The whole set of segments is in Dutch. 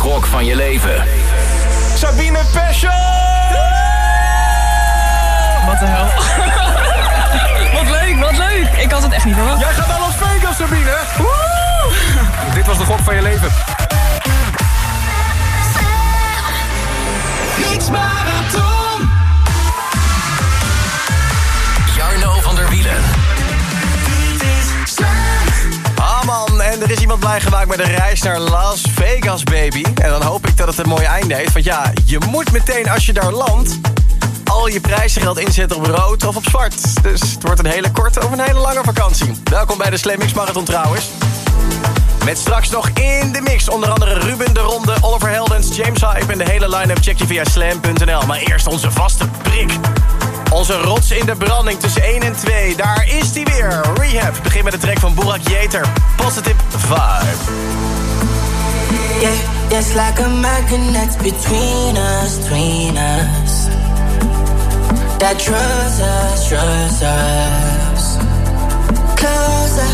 gok van je leven. Sabine Pescho! Wat de hel. wat leuk, wat leuk. Ik had het echt niet verwacht. Jij gaat naar Las Vegas, Sabine! Dit was de gok van je leven. Mix Marathon. Jarno van der Wielen. En er is iemand blij gemaakt met een reis naar Las Vegas, baby. En dan hoop ik dat het een mooi einde heeft. Want ja, je moet meteen als je daar landt... al je prijzengeld inzetten op rood of op zwart. Dus het wordt een hele korte of een hele lange vakantie. Welkom bij de Slam Marathon trouwens. Met straks nog in de mix onder andere Ruben de Ronde, Oliver Heldens, James Hype... en de hele line-up check je via slam.nl. Maar eerst onze vaste prik. Onze rots in de branding tussen 1 en 2. Daar is hij weer. Rehab. Begin met de track van Burak Jeter. Positive Vibe. Yeah, it's like a magnet between us, between us. That draws us, draws us. Closer,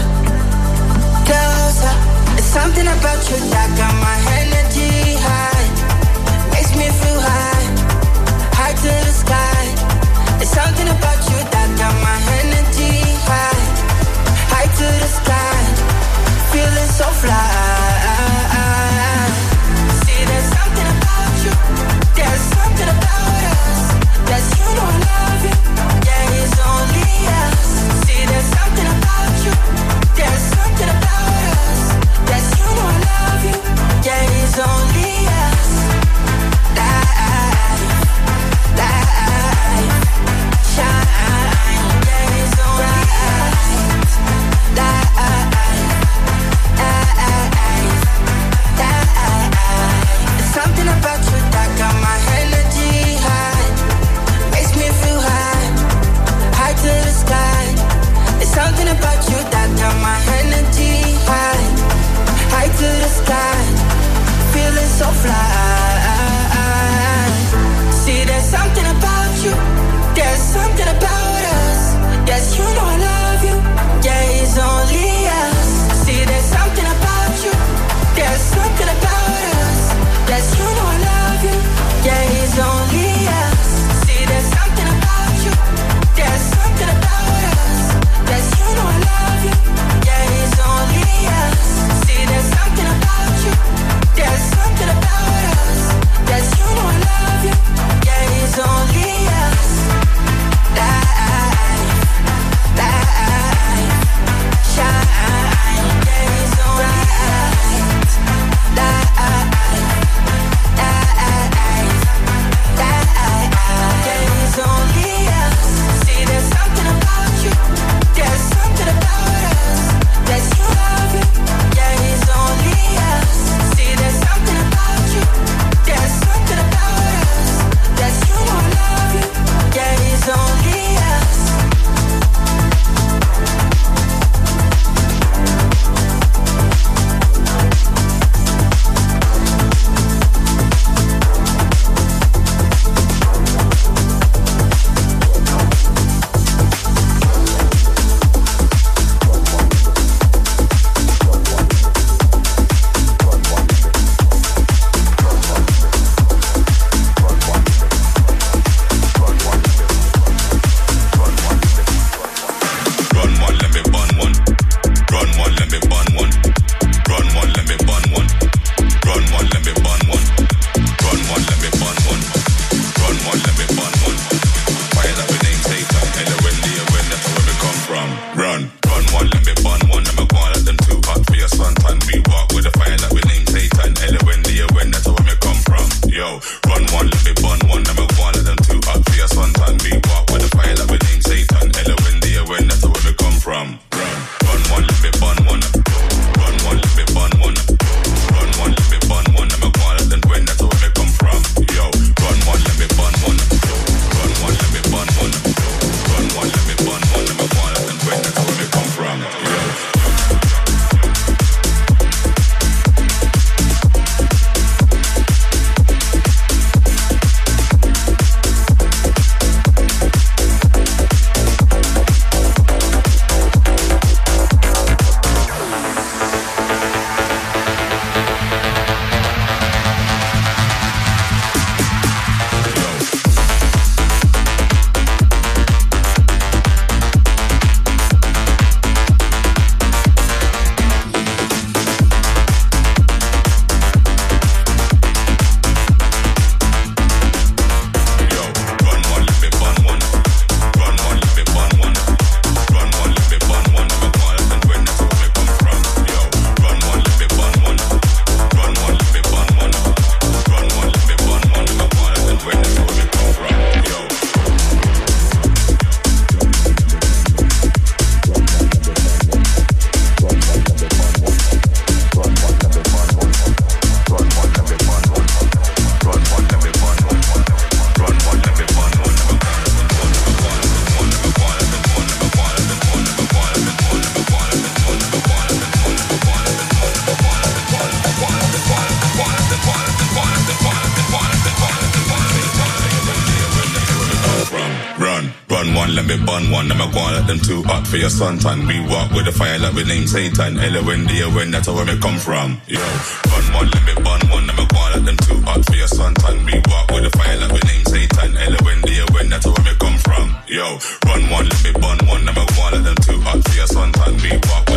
closer. It's something about you that got my energy too hot for your suntan. We walk with the fire like we name Satan. Hello, when that's where we come from. Yo, burn one, let me burn one, let me go like them too hot for your suntan. We walk with the fire like we name Satan. Hello, when that's where we come from. Yo, run one, let me burn one, let me go like them too hot for your suntan. We walk with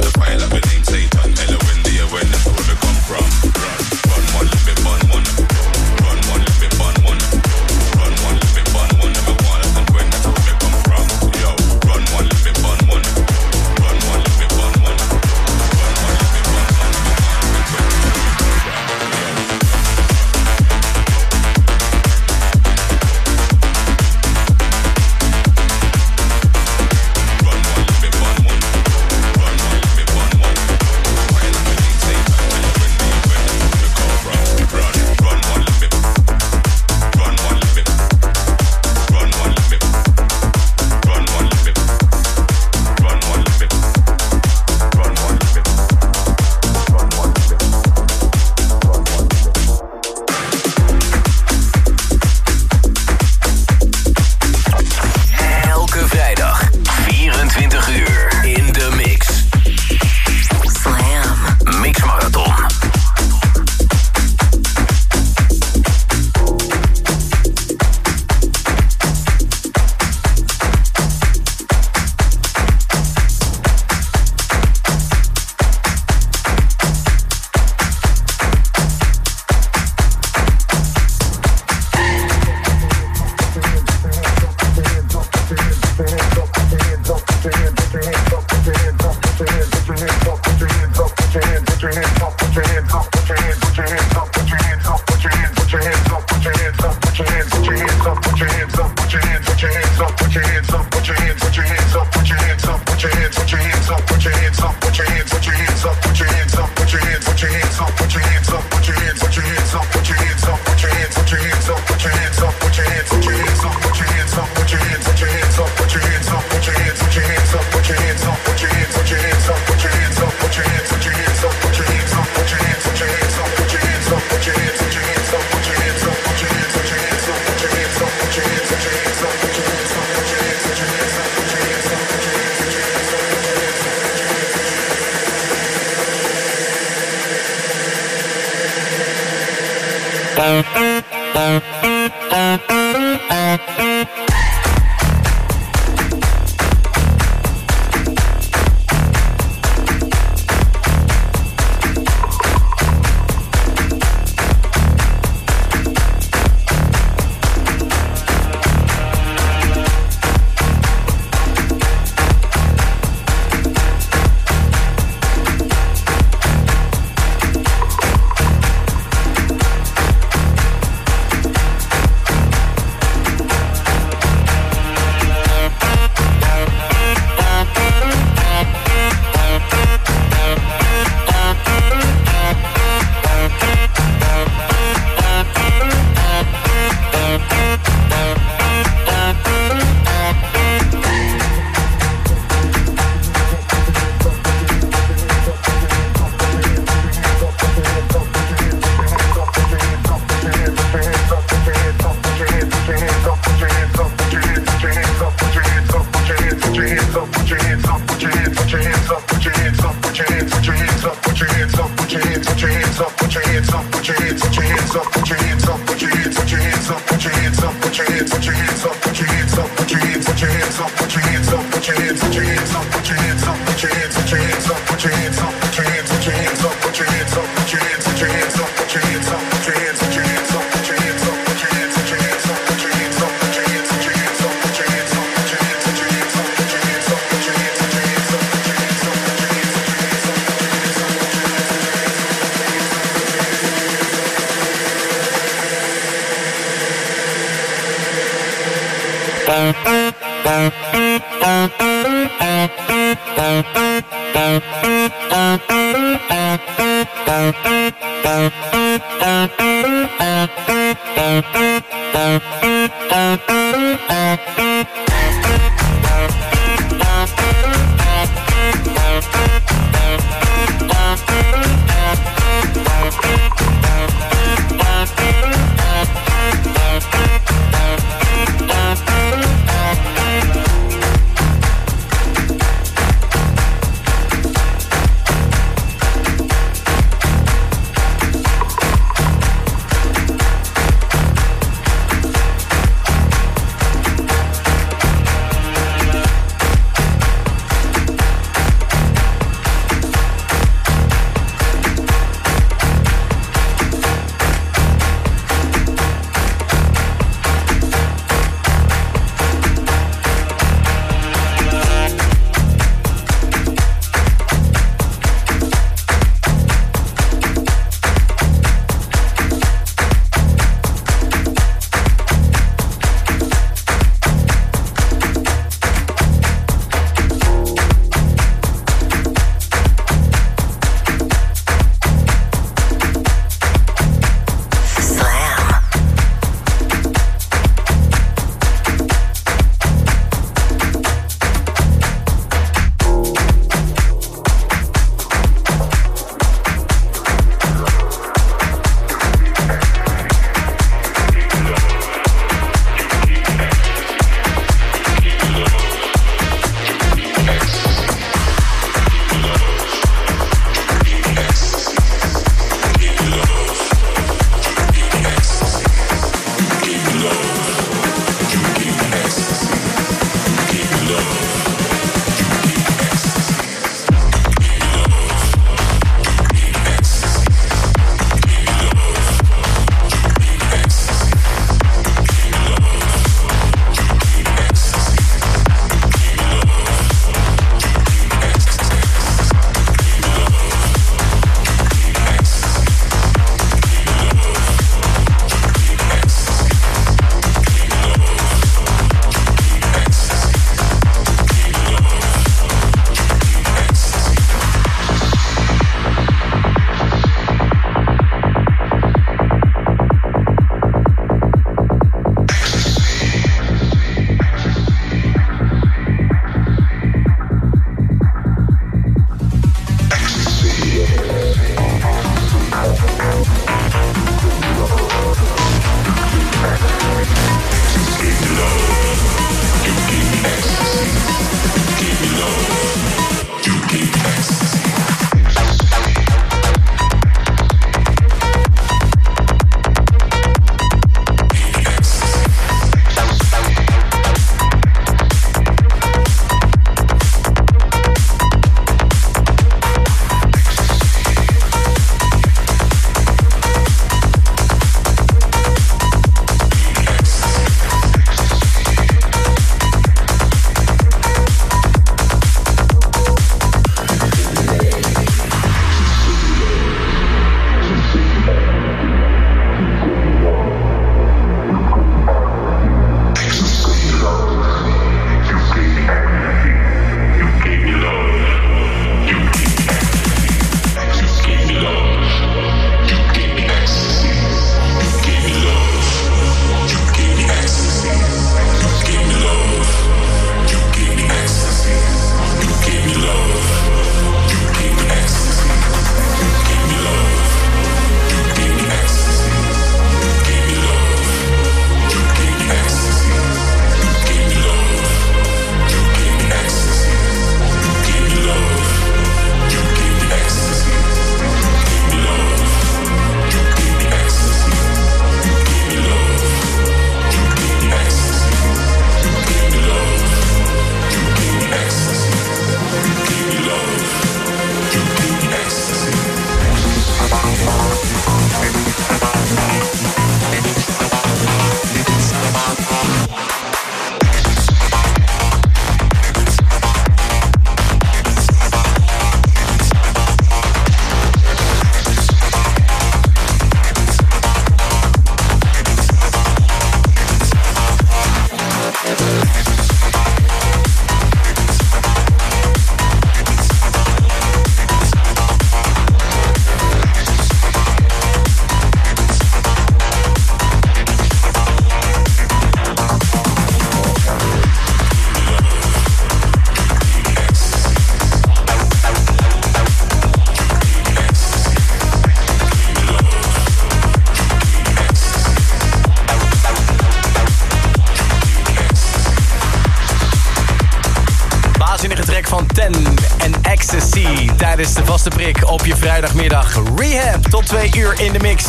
Ecstasy. Tijdens de vaste prik op je vrijdagmiddag. Rehab tot twee uur in de mix.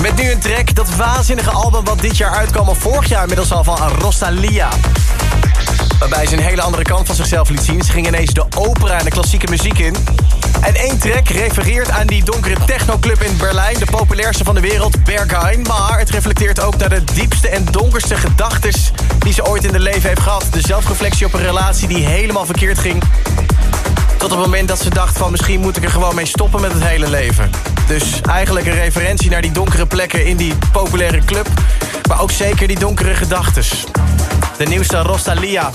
Met nu een track, dat waanzinnige album wat dit jaar uitkwam... of vorig jaar inmiddels al van Rosalia. Waarbij ze een hele andere kant van zichzelf liet zien. Ze ging ineens de opera en de klassieke muziek in. En één track refereert aan die donkere technoclub in Berlijn... de populairste van de wereld, Berghain. Maar het reflecteert ook naar de diepste en donkerste gedachten... die ze ooit in de leven heeft gehad. De zelfreflectie op een relatie die helemaal verkeerd ging. Tot het moment dat ze dacht van misschien moet ik er gewoon mee stoppen met het hele leven. Dus eigenlijk een referentie naar die donkere plekken in die populaire club. Maar ook zeker die donkere gedachtes. De nieuwste Rosalia.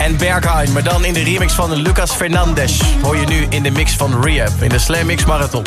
En Berghain, maar dan in de remix van Lucas Fernandez. Hoor je nu in de mix van Rehab in de Slam Mix Marathon.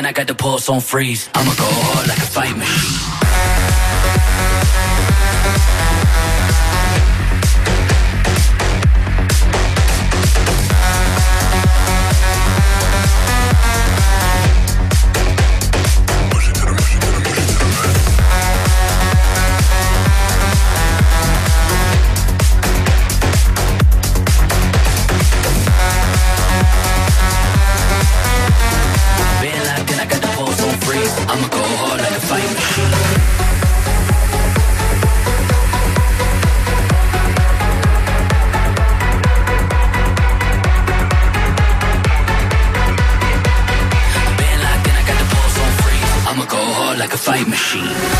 then I got the pulse on freeze. I'm a machine.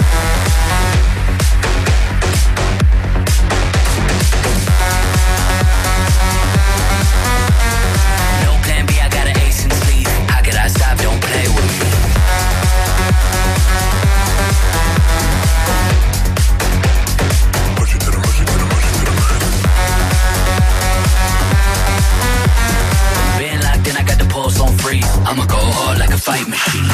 fight machine.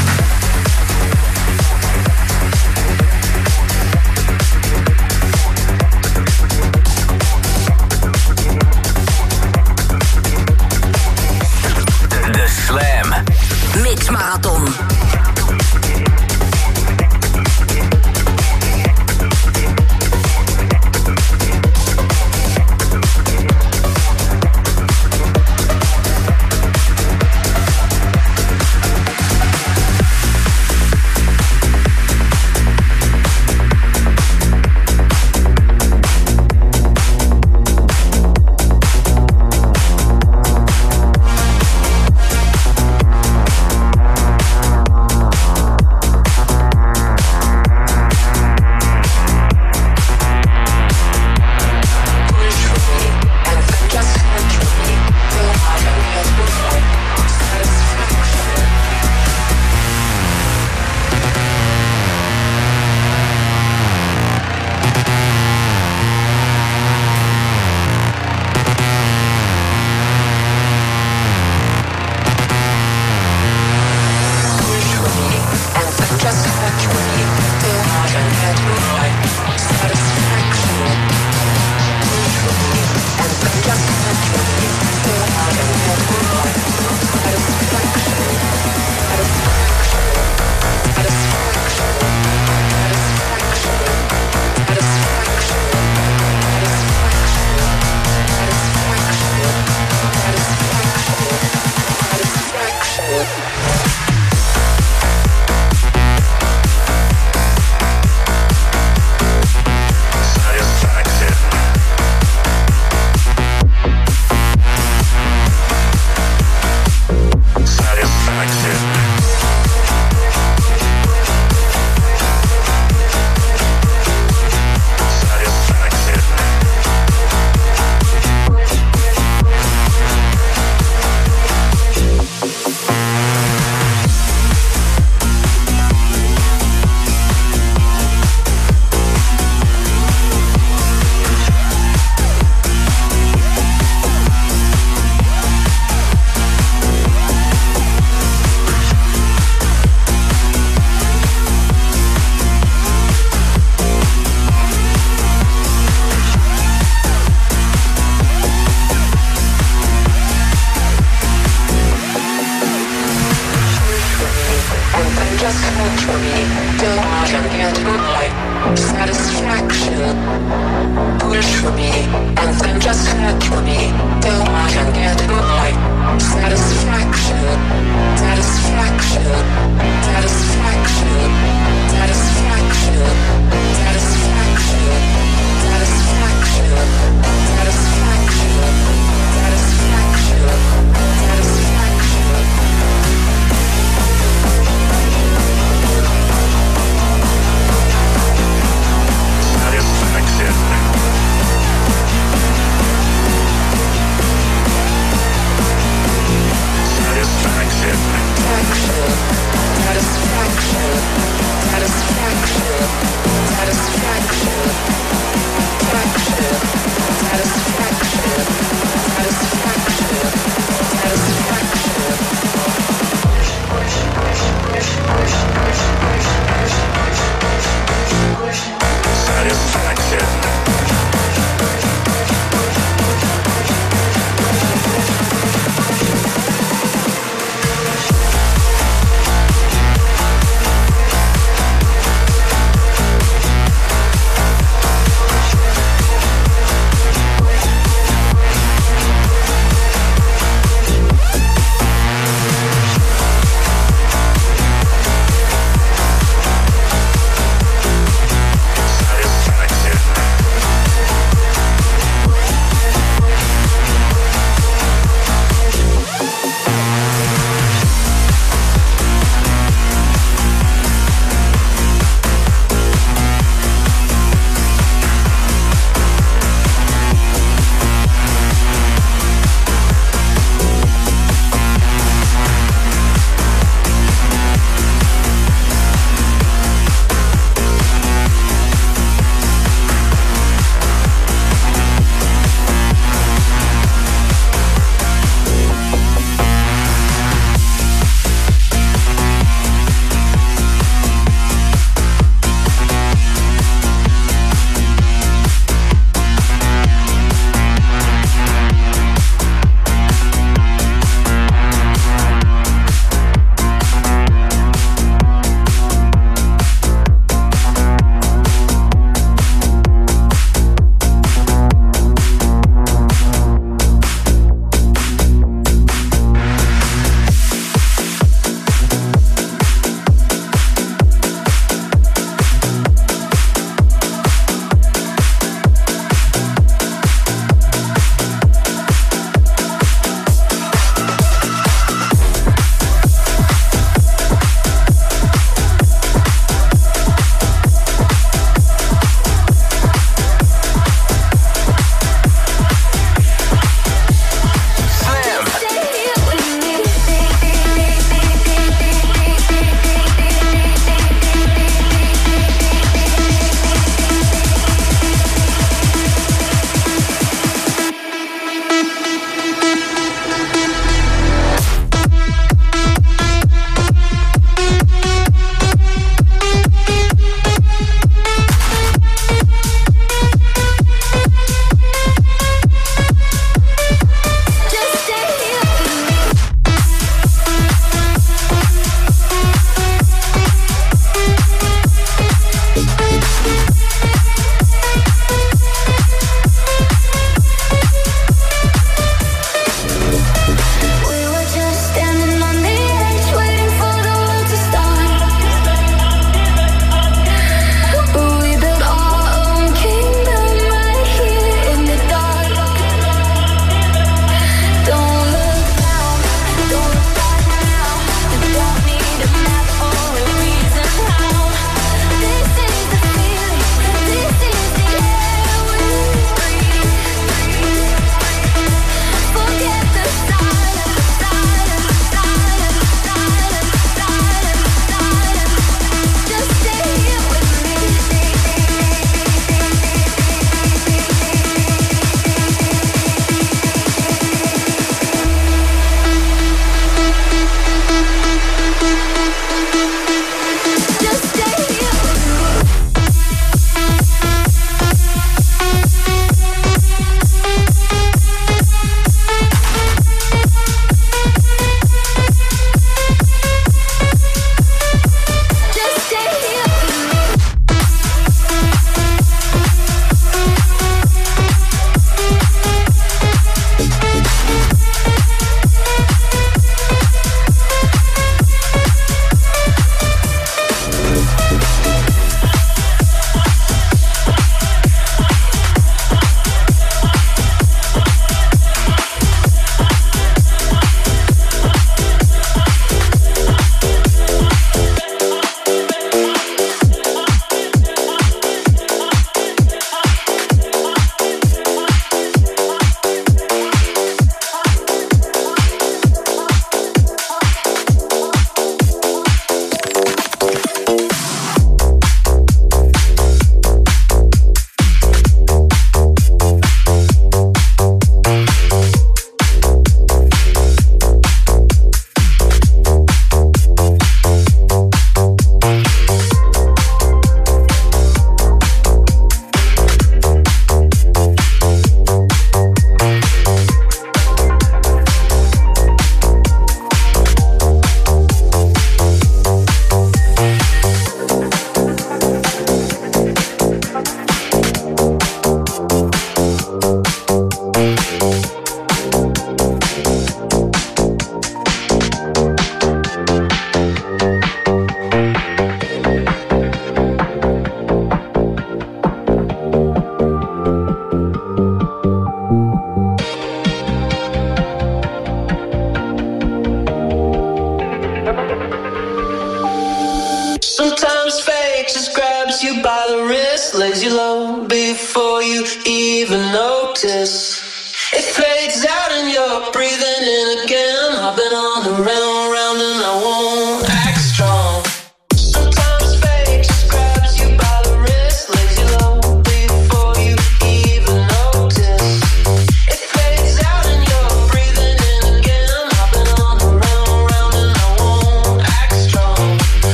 Been on the road.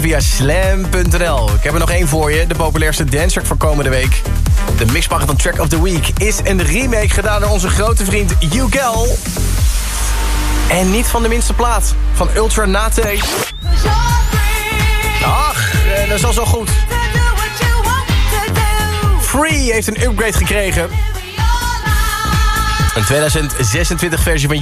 via slam.nl. Ik heb er nog één voor je. De populairste dancer voor komende week. De mixmarathon track of the week is een remake gedaan door onze grote vriend YouGel. En niet van de minste plaat. Van Ultra Nate. Ach, eh, dat is al zo goed. Free heeft een upgrade gekregen. Een 2026 versie van